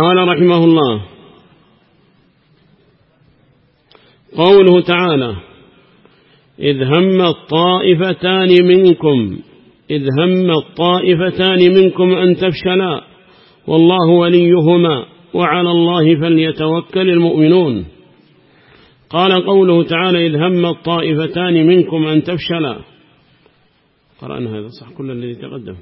قال رحمه الله قوله تعالى إذ هم الطائفتان منكم إذ هم الطائفتان منكم أن تفشلا والله وليهما وعلى الله فليتوكل المؤمنون قال قوله تعالى إذ هم الطائفتان منكم أن تفشلا قرأنا هذا صح كل الذي تقدم.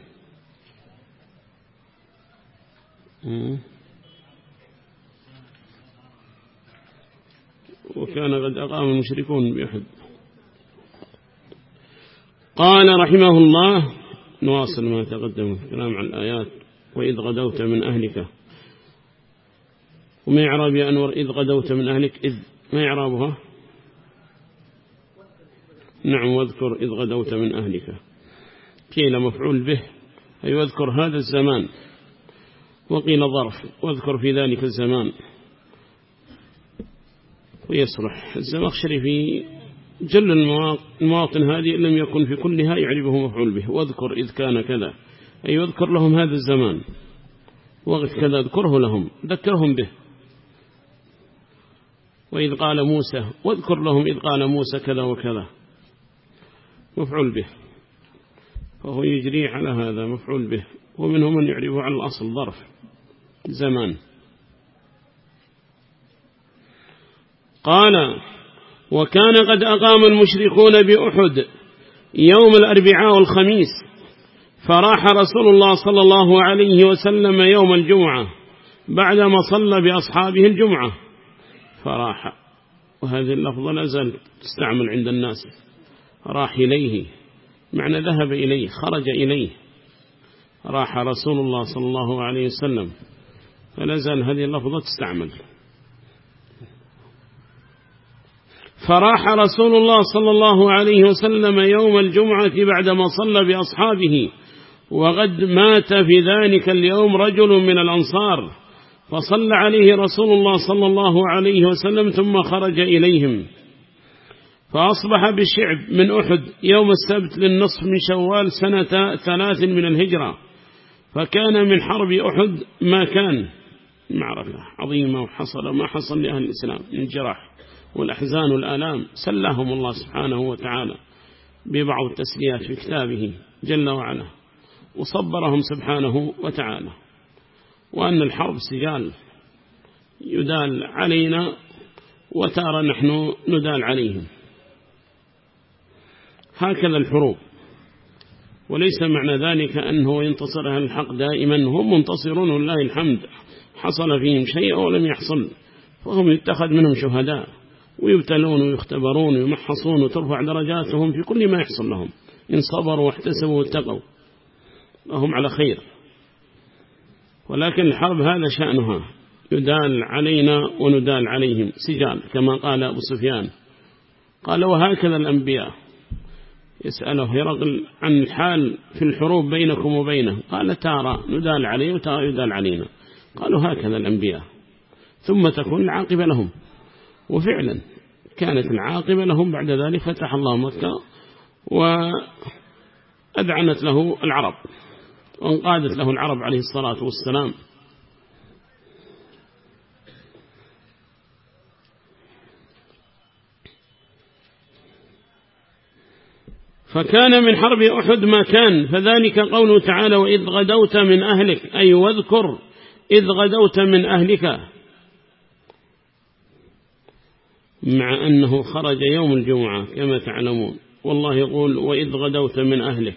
وكان قد أقام المشركون بأحد. قال رحمه الله نواصل ما تقدم كلام عن الآيات وإذ غدوت من أهلك. وما يعرب يا أنور إذ غدوت من أهلك إذ ما يعربها نعم واذكر إذ غدوت من أهلك. قيل مفعول به أي واذكر هذا الزمان. وقيل ظرف واذكر في ذلك الزمان. ويصلح الزمخشري في جل المواطن هذه لم يكن في كلها يعرفه مفعول به. واذكر إذ كان كذا. أي واذكر لهم هذا الزمان. وقت كذا اذكره لهم. ذكرهم به. وإذ قال موسى واذكر لهم إذ قال موسى كذا وكذا. مفعول به. فهو يجري على هذا مفعول به. ومنهم من يعرفه على الأصل ظرف. زمان. قال وكان قد أقام المشركون بأحد يوم الأربعاء والخميس فراح رسول الله صلى الله عليه وسلم يوم الجمعة بعدما صلى بأصحابه الجمعة. فراح وهذه اللفظة لا زالت تستعمل عند الناس. راح إليه معنى ذهب إليه خرج إليه. راح رسول الله صلى الله عليه وسلم. فلا زال هذه اللفظة تستعمل. فراح رسول الله صلى الله عليه وسلم يوم الجمعة بعدما صلى بأصحابه وقد مات في ذلك اليوم رجل من الأنصار فصلى عليه رسول الله صلى الله عليه وسلم ثم خرج إليهم. فأصبح بشعب من أحد يوم السبت للنصف من شوال سنة ثلاث من الهجرة فكان من حرب أحد ما كان. معركة عظيمة وحصل ما حصل لأهل الإسلام من الجراح والأحزان والآلام سلاهم الله سبحانه وتعالى ببعض التسليات في كتابه جل وعلا وصبرهم سبحانه وتعالى وأن الحرب سجال يدال علينا وتارى نحن ندال عليهم. هكذا الحروب. وليس معنى ذلك أنه ينتصر أهل الحق دائما هم منتصرون والله الحمد. حصل فيهم شيء أو لم يحصل فهم يتخذ منهم شهداء. ويبتلون ويختبرون ويمحصون وترفع درجاتهم في كل ما يحصل لهم. إن صبروا واحتسبوا واتقوا. وهم على خير. ولكن الحرب هذا شأنها. يدال علينا وندال عليهم. سجال كما قال أبو سفيان. قال وهكذا الأنبياء. يسأله هرقل عن الحال في الحروب بينكم وبينه. قال تارى ندال عليه وتارى يدال علينا. قالوا هكذا الأنبياء. ثم تكون العاقبة لهم. وفعلا كانت العاقبة لهم بعد ذلك فتح الله مكة وأذعنت له العرب وانقادت له العرب عليه الصلاة والسلام. فكان من حرب أحد ما كان فذلك قوله تعالى وإذ غدوت من أهلك أي واذكر إذ غدوت من أهلك مع أنه خرج يوم الجمعة كما تعلمون. والله يقول وإذ غدوت من أهلك.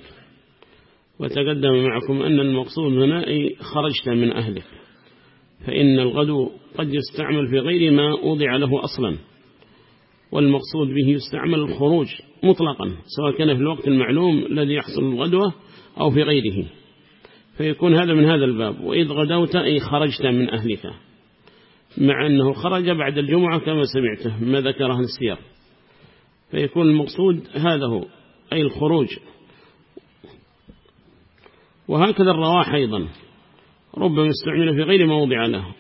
وتقدم معكم أن المقصود هنا أي خرجت من أهلك. فإن الغدو قد يستعمل في غير ما وضع له أصلا. والمقصود به يستعمل الخروج مطلقا سواء كان في الوقت المعلوم الذي يحصل الغدوة أو في غيره. فيكون هذا من هذا الباب. وإذ غدوت أي خرجت من أهلك. مع أنه خرج بعد الجمعة كما سمعته ما ذكره السير فيكون المقصود هذا هو أي الخروج. وهكذا الرواح أيضا. ربما يستعمل في غير موضع له.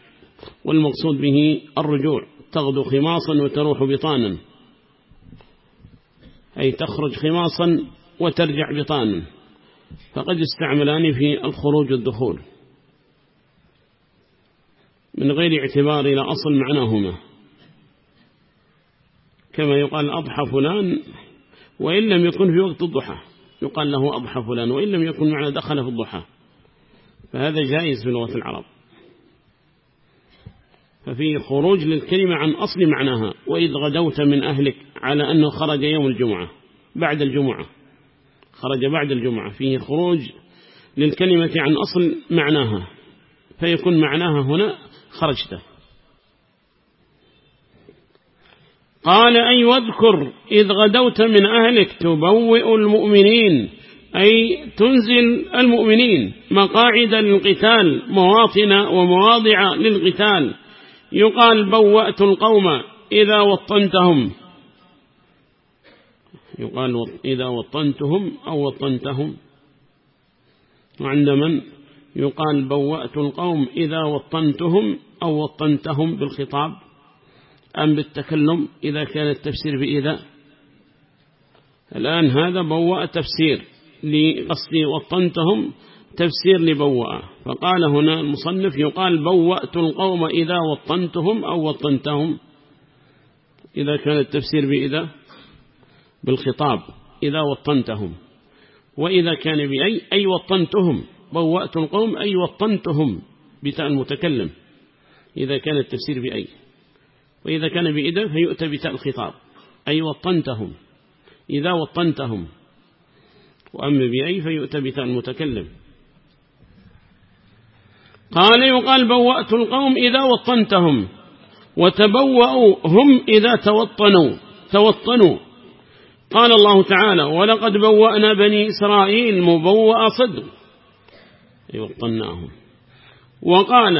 والمقصود به الرجوع تغدو خماصا وتروح بطانا. أي تخرج خماصا وترجع بطانا. فقد يستعملان في الخروج والدخول. من غير اعتبار إلى أصل معناهما. كما يقال أضحى فلان وإن لم يكن في وقت الضحى. يقال له أضحى فلان وإن لم يكن معنى دخل في الضحى. فهذا جائز في لغة العرب. ففيه خروج للكلمة عن أصل معناها. وإذ غدوت من أهلك على أنه خرج يوم الجمعة بعد الجمعة. خرج بعد الجمعة. فيه خروج للكلمة عن أصل معناها. فيكون معناها هنا خرجت قال أي واذكر إذ غدوت من أهلك تبوئ المؤمنين أي تنزل المؤمنين مقاعد للقتال مواطن ومواضع للقتال. يقال بوأت القوم إذا وطنتهم. يقال إذا وطنتهم أو وطنتهم. وعند من؟ يقال بوأت القوم إذا وطنتهم أو وطنتهم بالخطاب. أم بالتكلم إذا كان التفسير بإذا. الآن هذا بوأ تفسير لقصد وطنتهم تفسير لبوأ. فقال هنا المصنف يقال بوأت القوم إذا وطنتهم أو وطنتهم. إذا كان التفسير بإذا بالخطاب إذا وطنتهم. وإذا كان بأي أي وطنتهم. بوأت القوم أي وطنتهم بتاء المتكلم إذا كان التفسير بأي. وإذا كان بإذا فيؤتى بتاء الخطاب. أي وطنتهم. إذا وطنتهم. وأما بأي فيؤتى بتاء المتكلم قال يقال بوأت القوم إذا وطنتهم. وتبوأوا هم إذا توطنوا. توطنوا. قال الله تعالى ولقد بوأنا بني إسرائيل مبوأ صدر. وطناهم وقال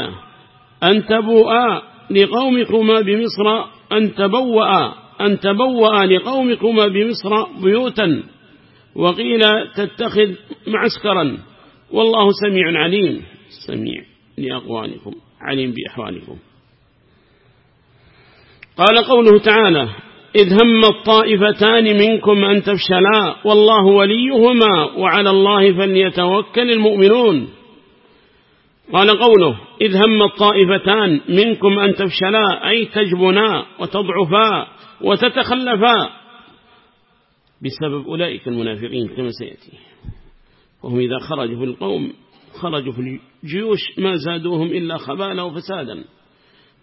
أن تبوأ لقومكما بمصر أن تبوأ أن تبوأ لقومكما بمصر بيوتا. وقيل تتخذ معسكرا. والله سميع عليم. سميع لأقوالكم عليم بأحوالكم. قال قوله تعالى إذ هم الطائفتان منكم أن تفشلا والله وليهما وعلى الله فليتوكل المؤمنون. قال قوله إذ هم الطائفتان منكم أن تفشلا أي تجبنا وتضعفا وتتخلفا. بسبب أولئك المنافقين كما سيأتي. وهم إذا خرجوا في القوم خرجوا في الجيوش ما زادوهم إلا خبالا وفسادا.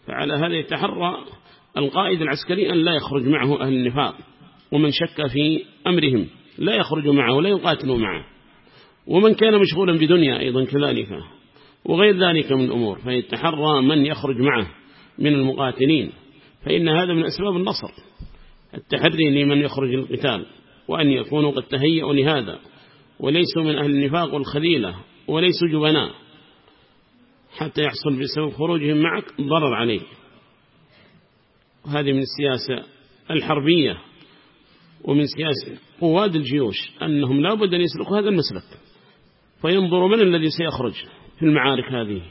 فعلى هذا يتحرى القائد العسكري أن لا يخرج معه أهل النفاق ومن شك في أمرهم لا يخرج معه لا يقاتل معه. ومن كان مشغولا بدنيا أيضا كذلك. وغير ذلك من الأمور فيتحرى من يخرج معه من المقاتلين فإن هذا من أسباب النصر. التحري لمن يخرج القتال وأن يكونوا قد تهيئوا لهذا وليسوا من أهل النفاق والخذيلة وليسوا جبناء. حتى يحصل بسبب خروجهم معك ضرر عليك. وهذه من السياسة الحربية ومن سياسة قواد الجيوش أنهم لا بد أن يسلكوا هذا المسلك فينظروا من الذي سيخرج. في المعارك هذه.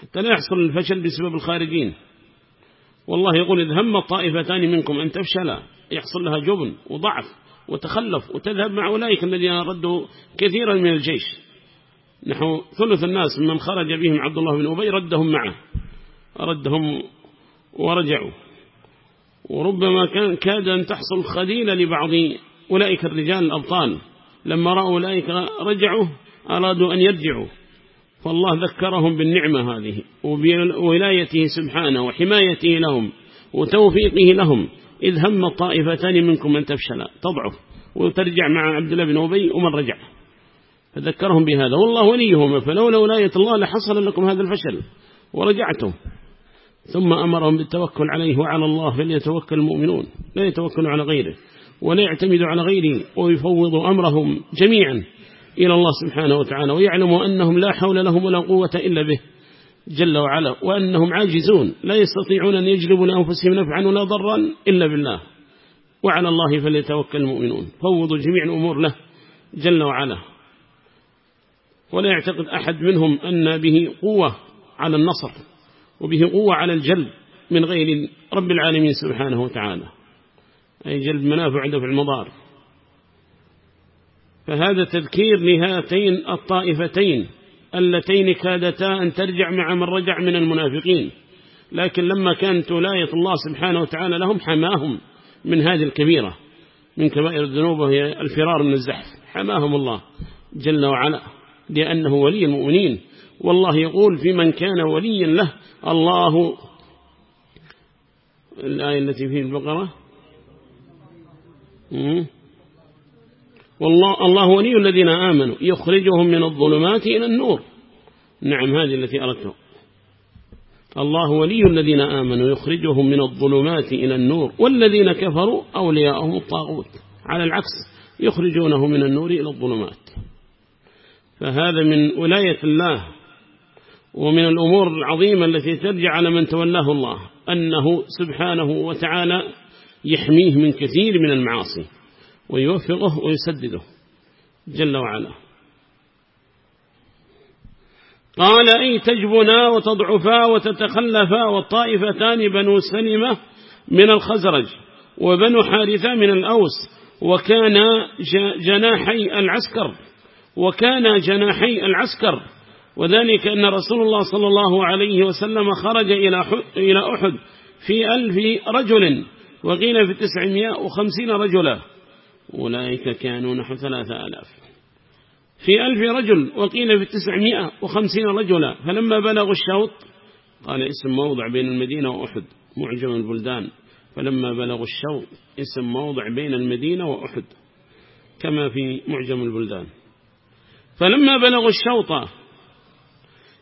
حتى لا يحصل الفشل بسبب الخارجين. والله يقول إذ هم الطائفتان منكم أن تفشلا يحصل لها جبن وضعف وتخلف وتذهب مع أولئك الذين ردوا كثيرا من الجيش. نحو ثلث الناس من خرج بهم عبد الله بن أبي ردهم معه. ردهم ورجعوا. وربما كان كاد أن تحصل خديلة لبعض أولئك الرجال الأبطال. لما رأوا أولئك رجعوا أرادوا أن يرجعوا. فالله ذكرهم بالنعمة هذه وبولايته سبحانه وحمايته لهم وتوفيقه لهم. إذ هم الطائفتان منكم أن تفشل. تضعف. وترجع مع عبد الله بن أبي ومن رجع. فذكرهم بهذا. والله وليهم. فلولا ولاية الله لحصل لكم هذا الفشل. ورجعتم. ثم أمرهم بالتوكل عليه وعلى الله فليتوكل المؤمنون. لا يتوكلوا على غيره. ولا يعتمدوا على غيره. ويفوضوا أمرهم جميعا. إلى الله سبحانه وتعالى ويعلموا أنهم لا حول لهم ولا قوة إلا به جل وعلا وأنهم عاجزون لا يستطيعون أن يجلبوا لأنفسهم نفعا ولا ضرا إلا بالله. وعلى الله فليتوكل المؤمنون. فوضوا جميع الأمور له جل وعلا. ولا يعتقد أحد منهم أن به قوة على النصر وبه قوة على الجلب من غير رب العالمين سبحانه وتعالى. أي جلب منافع عنده في المضار. فهذا تذكير لهاتين الطائفتين اللتين كادتا أن ترجع مع من رجع من المنافقين. لكن لما كانت ولاية الله سبحانه وتعالى لهم حماهم من هذه الكبيرة من كبائر الذنوب وهي الفرار من الزحف. حماهم الله جل وعلا لأنه ولي المؤمنين. والله يقول في من كان وليا له الله. الآية التي في البقرة؟ والله الله ولي الذين آمنوا. يخرجهم من الظلمات إلى النور. نعم هذه التي أردتها. الله ولي الذين آمنوا. يخرجهم من الظلمات إلى النور. والذين كفروا أولياءهم الطاغوت. على العكس يخرجونه من النور إلى الظلمات. فهذا من ولاية الله. ومن الأمور العظيمة التي ترجع على من تولاه الله. أنه سبحانه وتعالى يحميه من كثير من المعاصي. ويوفقه ويسدده جل وعلا. قال أي تجبنا وتضعفا وتتخلفا والطائفتان بنو سلمة من الخزرج وبنو حارثة من الأوس وكان جناحي العسكر وكان جناحي العسكر. وذلك أن رسول الله صلى الله عليه وسلم خرج إلى أحد في ألف رجل وقيل في تسعمائة وخمسين رجلا. أولئك كانوا نحو ثلاثة آلاف. في ألف رجل وقيل في تسعمائة وخمسين رجلا. فلما بلغوا الشوط قال اسم موضع بين المدينة وأحد معجم البلدان. فلما بلغوا الشوط اسم موضع بين المدينة وأحد كما في معجم البلدان. فلما بلغوا الشوط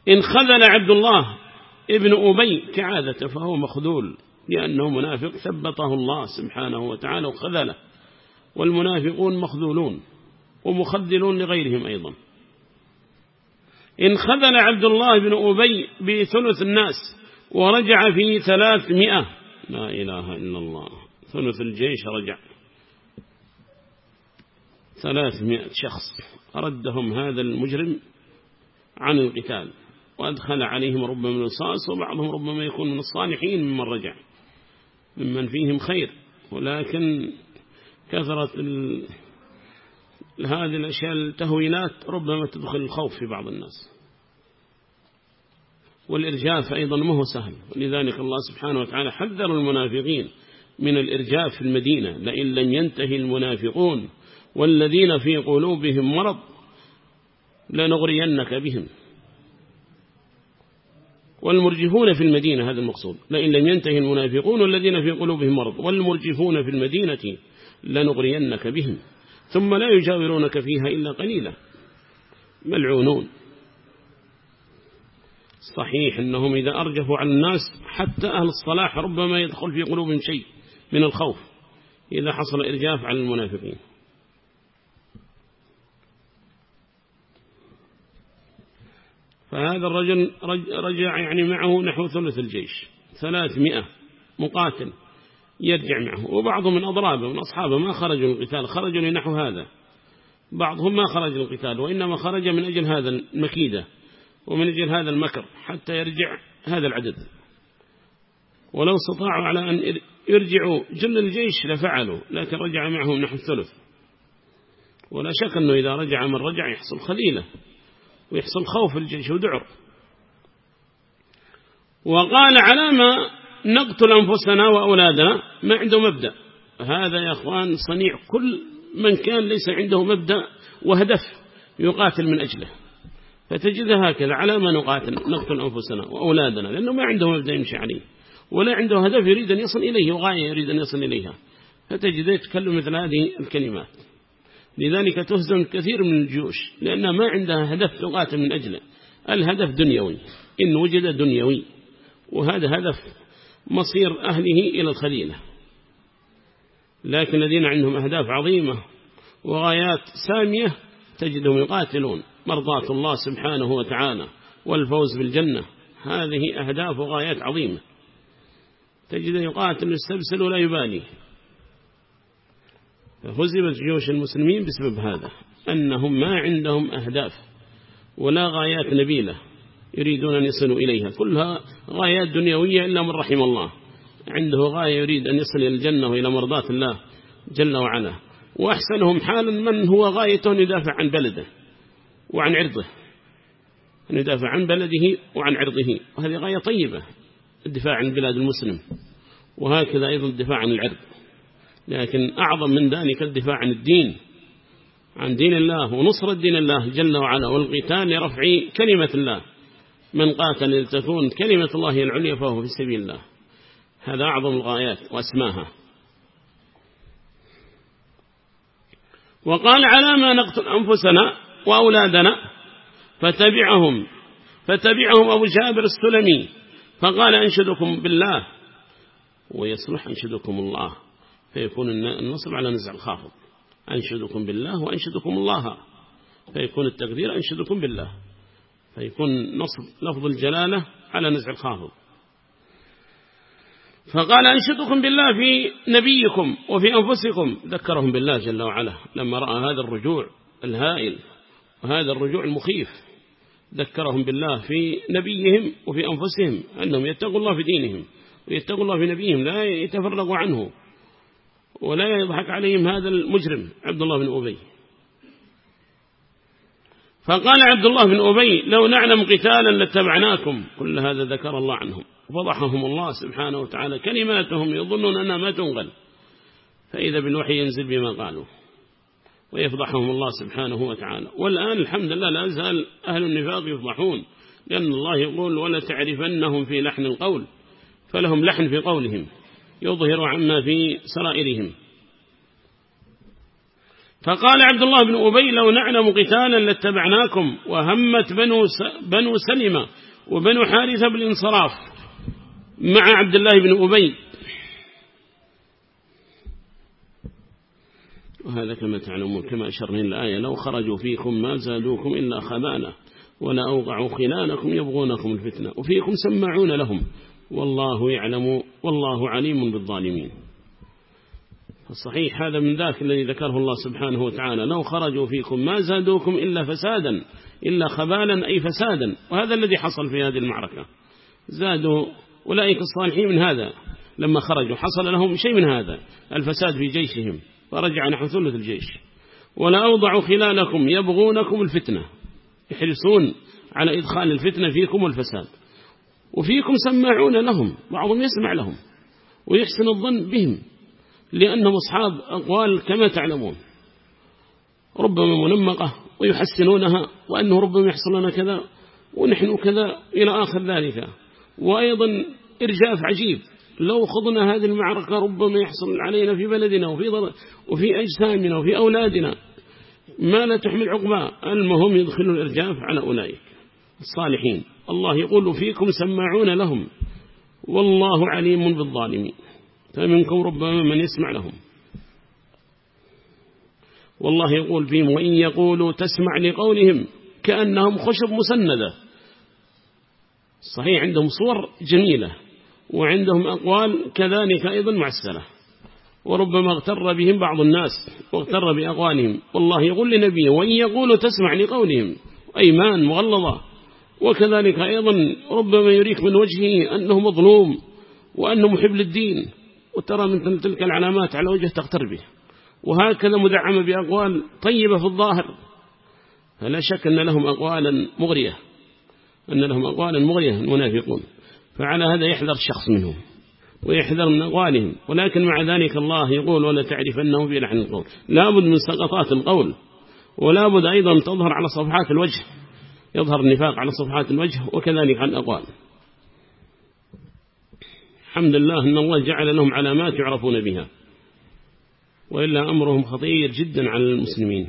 انخذل عبد الله ابن أبي كعادة فهو مخذول لأنه منافق ثبته الله سبحانه وتعالى وخذله. والمنافقون مخذولون ومخذلون لغيرهم أيضا. انخذل عبد الله بن أبي بثلث الناس ورجع في ثلاثمائة. لا إله إلا الله. ثلث الجيش رجع. ثلاثمائة شخص. ردهم هذا المجرم عن القتال. وأدخل عليهم ربما من الصاص وبعضهم ربما يكون من الصالحين ممن رجع. ممن فيهم خير. ولكن كثرة هذه الأشياء التهويلات ربما تدخل الخوف في بعض الناس. والإرجاف أيضا ما هو سهل. ولذلك الله سبحانه وتعالى حذر المنافقين من الإرجاف في المدينة. لئن لم ينتهي المنافقون والذين في قلوبهم مرض لنغرينك بهم. والمرجفون في المدينة هذا المقصود. لئن لم ينتهي المنافقون والذين في قلوبهم مرض والمرجفون في المدينة لنغرينك بهم ثم لا يجاورونك فيها إلا قليلا. ملعونون. صحيح أنهم إذا أرجفوا على الناس حتى أهل الصلاح ربما يدخل في قلوبهم شيء من الخوف إذا حصل إرجاف على المنافقين. فهذا الرجل رجع يعني معه نحو ثلث الجيش ثلاثمائة مقاتل. يرجع معه. وبعضهم من أضرابه من أصحابه ما خرجوا للقتال خرجوا لنحو هذا. بعضهم ما خرج للقتال وإنما خرج من أجل هذا المكيدة ومن أجل هذا المكر حتى يرجع هذا العدد. ولو استطاعوا على أن يرجعوا جل الجيش لفعلوا لكن رجع معهم نحو الثلث. ولا شك أنه إذا رجع من رجع يحصل خليلة ويحصل خوف الجيش ودعر. وقال على ما نقتل أنفسنا وأولادنا ما عنده مبدأ. هذا يا أخوان صنيع كل من كان ليس عنده مبدأ وهدف يقاتل من أجله. فتجد هكذا على ما نقاتل نقتل أنفسنا وأولادنا لأنه ما عنده مبدأ يمشي عليه ولا عنده هدف يريد أن يصل إليه وغاية يريد أن يصل إليها. فتجد يتكلم مثل هذه الكلمات. لذلك تهزم كثير من الجيوش لأنها ما عندها هدف تقاتل من أجله. الهدف دنيوي إن وجد دنيوي وهذا هدف مصير أهله إلى الخليلة. لكن الذين عندهم أهداف عظيمة وغايات سامية تجدهم يقاتلون. مرضاة الله سبحانه وتعالى والفوز بالجنة. هذه أهداف وغايات عظيمة. تجد يقاتل يستبسل ولا يبالي. فهزمت جيوش المسلمين بسبب هذا. أنهم ما عندهم أهداف ولا غايات نبيلة. يريدون أن يصلوا إليها. كلها غايات دنيوية إلا من رحم الله. عنده غاية يريد أن يصل إلى الجنة وإلى مرضات الله جل وعلا. وأحسنهم حالا من هو غايته أن يدافع عن بلده وعن عرضه. أن يدافع عن بلده وعن عرضه. وهذه غاية طيبة الدفاع عن بلاد المسلم. وهكذا أيضا الدفاع عن العرض. لكن أعظم من ذلك الدفاع عن الدين عن دين الله ونصر الدين الله جل وعلا والقتال لرفع كلمة الله. من قاتل لتكون كلمة الله العليا فهو في سبيل الله. هذا أعظم الغايات وأسماها. وقال على ما نقتل أنفسنا وأولادنا فتبعهم فتبعهم أبو جابر السلمي فقال أنشدكم بالله ويصلح أنشدكم الله فيكون النصب على نزع الخافض. أنشدكم بالله وأنشدكم الله فيكون التقدير أنشدكم بالله. فيكون نصب لفظ الجلالة على نزع الخافض. فقال أنشدكم بالله في نبيكم وفي أنفسكم. ذكرهم بالله جل وعلا لما رأى هذا الرجوع الهائل وهذا الرجوع المخيف. ذكرهم بالله في نبيهم وفي أنفسهم أنهم يتقوا الله في دينهم ويتقوا الله في نبيهم لا يتفرقوا عنه ولا يضحك عليهم هذا المجرم عبد الله بن أبي. فقال عبد الله بن أبي لو نعلم قتالا لاتبعناكم. كل هذا ذكر الله عنهم. فضحهم الله سبحانه وتعالى كلماتهم يظنون أنها ما تنقل. فإذا بالوحي ينزل بما قالوا. ويفضحهم الله سبحانه وتعالى. والآن الحمد لله لا يزال أهل النفاق يفضحون. لأن الله يقول ولا تعرفنهم في لحن القول. فلهم لحن في قولهم. يظهر عما في سرائرهم. فقال عبد الله بن أبي لو نعلم قتالا لاتبعناكم وهمت بنو, بنو سلمة وبنو حارثة بالانصراف مع عبد الله بن أبي. وهذا كما تعلمون كما أشرنا الآية لو خرجوا فيكم ما زادوكم إلا خبانا ولا أوقعوا خلالكم يبغونكم الفتنة وفيكم سمعون لهم والله يعلم والله عليم بالظالمين. الصحيح هذا من ذاك الذي ذكره الله سبحانه وتعالى. لو خرجوا فيكم ما زادوكم إلا فسادا إلا خبالا أي فسادا. وهذا الذي حصل في هذه المعركة. زادوا أولئك الصالحين من هذا. لما خرجوا حصل لهم شيء من هذا الفساد في جيشهم. فرجع نحو ثلث الجيش. ولا أوضعوا خلالكم يبغونكم الفتنة. يحرصون على إدخال الفتنة فيكم والفساد. وفيكم سماعون لهم بعضهم يسمع لهم. ويحسن الظن بهم. لأنهم أصحاب أقوال كما تعلمون. ربما منمقة ويحسنونها وأنه ربما يحصل لنا كذا ونحن كذا إلى آخر ذلك. وأيضا إرجاف عجيب. لو خضنا هذه المعركة ربما يحصل علينا في بلدنا وفي, وفي أجسامنا وفي أولادنا. ما لا تحمل عقبا المهم يدخلوا الإرجاف على أولئك الصالحين. الله يقول فيكم سماعون لهم. والله عليم بالظالمين. فمنكم ربما من يسمع لهم. والله يقول فيهم وإن يقولوا تسمع لقولهم كأنهم خشب مسندة. صحيح عندهم صور جميلة وعندهم أقوال كذلك أيضا معسلة. وربما اغتر بهم بعض الناس واغتر بأقوالهم. والله يقول لنبيه وإن يقولوا تسمع لقولهم. أيمان مغلظة. وكذلك أيضا ربما يريك من وجهه أنه مظلوم وأنه محب للدين. وترى من تلك العلامات على وجه تغتر به. وهكذا مدعمة بأقوال طيبة في الظاهر. فلا شك أن لهم أقوالا مغرية. أن لهم أقوالا مغرية المنافقون. فعلى هذا يحذر الشخص منهم. ويحذر من أقوالهم. ولكن مع ذلك الله يقول ولا تعرف أنه في لحن القول لابد من سقطات القول. ولابد أيضا تظهر على صفحات الوجه. يظهر النفاق على صفحات الوجه وكذلك على الأقوال. الحمد لله أن الله جعل لهم علامات يعرفون بها. وإلا أمرهم خطير جدا على المسلمين.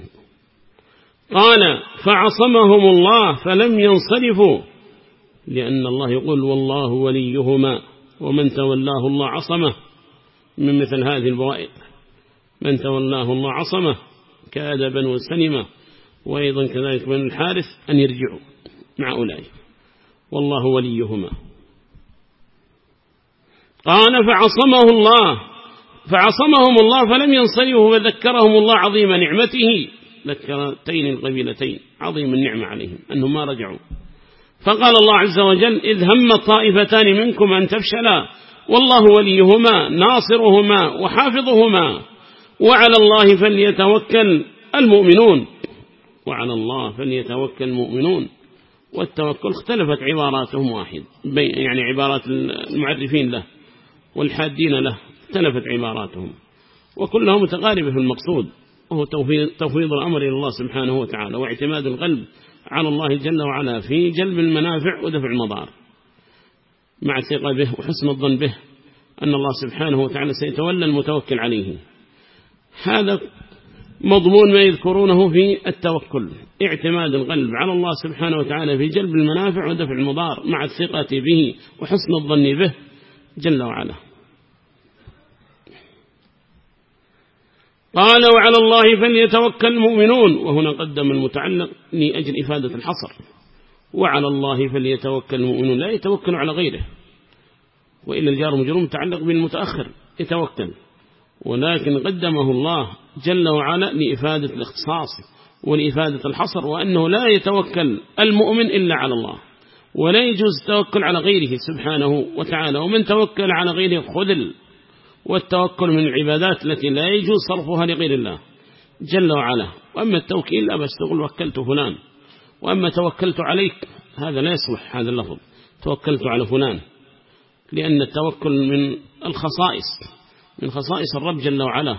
قال فعصمهم الله فلم ينصرفوا. لأن الله يقول والله وليهما ومن تولاه الله عصمه. من مثل هذه البوائق من تولاه الله عصمه كاد بنو سلمة وأيضا كذلك بنو الحارث أن يرجعوا مع أولئك. والله وليهما. قال فعصمه الله. فعصمهم الله فلم ينصرفوا فذكرهم الله عظيم نعمته. ذكرتين القبيلتين عظيم النعمة عليهم. أنهم ما رجعوا. فقال الله عز وجل إذ هم الطائفتان منكم أن تفشلا. والله وليهما ناصرهما وحافظهما. وعلى الله فليتوكل المؤمنون. وعلى الله فليتوكل المؤمنون. والتوكل اختلفت عباراتهم واحد. يعني عبارات المعرفين له. والحادين له اختلفت عباراتهم وكلها متقاربة في المقصود وهو تفويض الأمر إلى الله سبحانه وتعالى واعتماد القلب على الله جل وعلا في جلب المنافع ودفع المضار. مع الثقة به وحسن الظن به أن الله سبحانه وتعالى سيتولى المتوكل عليه. هذا مضمون ما يذكرونه في التوكل اعتماد القلب على الله سبحانه وتعالى في جلب المنافع ودفع المضار مع الثقة به وحسن الظن به جل وعلا. قال وعلى الله فليتوكل المؤمنون. وهنا قدم المتعلق لأجل إفادة الحصر. وعلى الله فليتوكل المؤمنون. لا يتوكل على غيره. وإلا الجار مجرم متعلق بالمتأخر. يتوكل. ولكن قدمه الله جل وعلا لإفادة الاختصاص ولإفادة الحصر. وأنه لا يتوكل المؤمن إلا على الله. ولا يجوز التوكل على غيره سبحانه وتعالى. ومن توكل على غيره خذل. والتوكل من العبادات التي لا يجوز صرفها لغير الله جل وعلا. وأما التوكيل لا بس تقول وكلت فلان. وأما توكلت عليك هذا لا يصلح هذا اللفظ. توكلت على فلان. لأن التوكل من الخصائص من خصائص الرب جل وعلا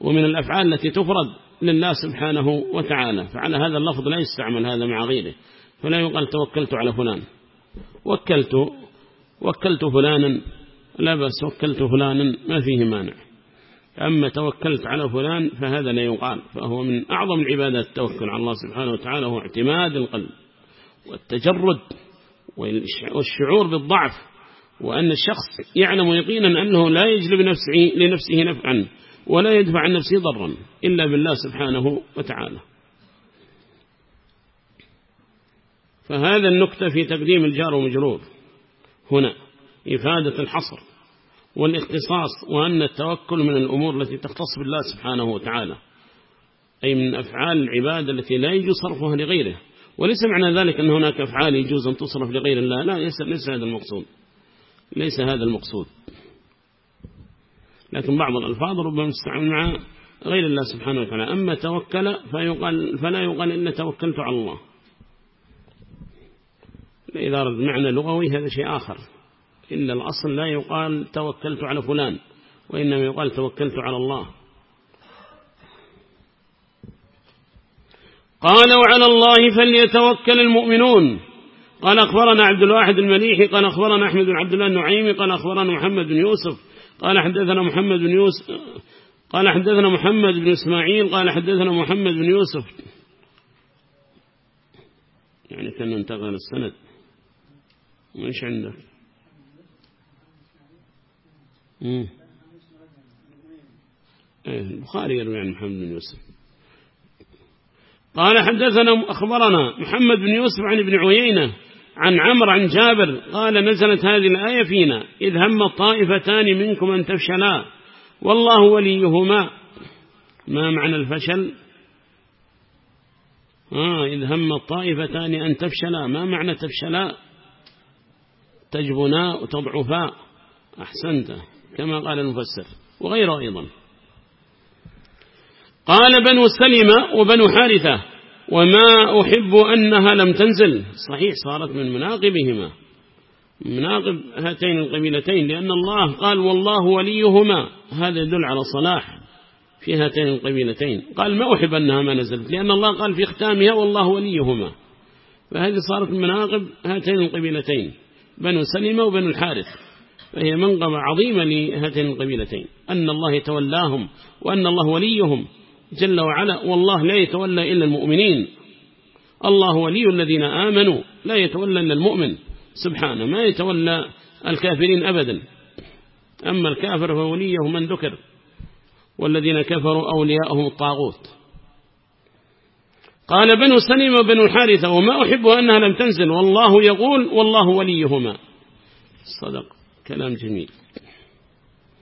ومن الأفعال التي تفرد لله سبحانه وتعالى. فعلى هذا اللفظ لا يستعمل هذا مع غيره. فلا يقال توكلت على فلان. وكلت وكلت فلانا لا بس وكلت فلانا ما فيه مانع. أما توكلت على فلان فهذا لا يقال فهو من أعظم العبادات التوكل على الله سبحانه وتعالى هو اعتماد القلب والتجرد والشعور بالضعف وأن الشخص يعلم يقينا أنه لا يجلب نفسه لنفسه نفعا ولا يدفع عن نفسه ضرا إلا بالله سبحانه وتعالى. فهذا النكتة في تقديم الجار ومجرور هنا. إفادة الحصر والاختصاص وأن التوكل من الأمور التي تختص بالله سبحانه وتعالى أي من أفعال العبادة التي لا يجوز صرفها لغيره. وليس معنى ذلك أن هناك أفعال يجوز أن تصرف لغير الله لا ليس هذا المقصود. ليس هذا المقصود. لكن بعض الألفاظ ربما مستعمل مع غير الله سبحانه وتعالى. أما توكل فيقال فلا يقال إن توكلت على الله. إذا رد معنى لغوي هذا شيء آخر. إلا الأصل لا يقال توكلت على فلان وإنما يقال توكلت على الله. قال وعلى الله فليتوكل المؤمنون. قال أخبرنا عبد الواحد المليحي قال أخبرنا أحمد بن عبد الله النعيمي قال أخبرنا محمد بن يوسف قال حدثنا محمد بن يوسف قال حدثنا محمد بن إسماعيل قال حدثنا محمد بن يوسف. يعني كان انتقل السند. وإيش عندك. البخاري يروي عن محمد بن يوسف. قال حدثنا أخبرنا محمد بن يوسف عن ابن عيينة عن عمر عن جابر قال نزلت هذه الآية فينا إذ هم الطائفتان منكم أن تفشلا والله وليهما. ما معنى الفشل؟ آه إذ هم الطائفتان أن تفشلا. ما معنى تفشلا؟ تجبنا وتضعفا. أحسنت. كما قال المفسر وغيره أيضا. قال بنو سلمة وبنو حارثة وما أحب أنها لم تنزل. صحيح صارت من مناقبهما. مناقب هاتين القبيلتين لأن الله قال والله وليهما. هذا يدل على صلاح في هاتين القبيلتين. قال ما أحب أنها ما نزلت لأن الله قال في ختامها والله وليهما. فهذه صارت من مناقب هاتين القبيلتين بنو سلمة وبنو الحارث. فهي منقبة عظيمة لهاتين القبيلتين. أن الله يتولاهم وأن الله وليهم جل وعلا والله لا يتولى إلا المؤمنين. الله ولي الذين آمنوا لا يتولى إلا المؤمن. سبحانه ما يتولى الكافرين أبدا. أما الكافر فوليه من ذكر. والذين كفروا أولياءهم الطاغوت. قال بنو سليم بنو الحارثة وما أحب أنها لم تنزل. والله يقول والله وليهما. صدق. كلام جميل.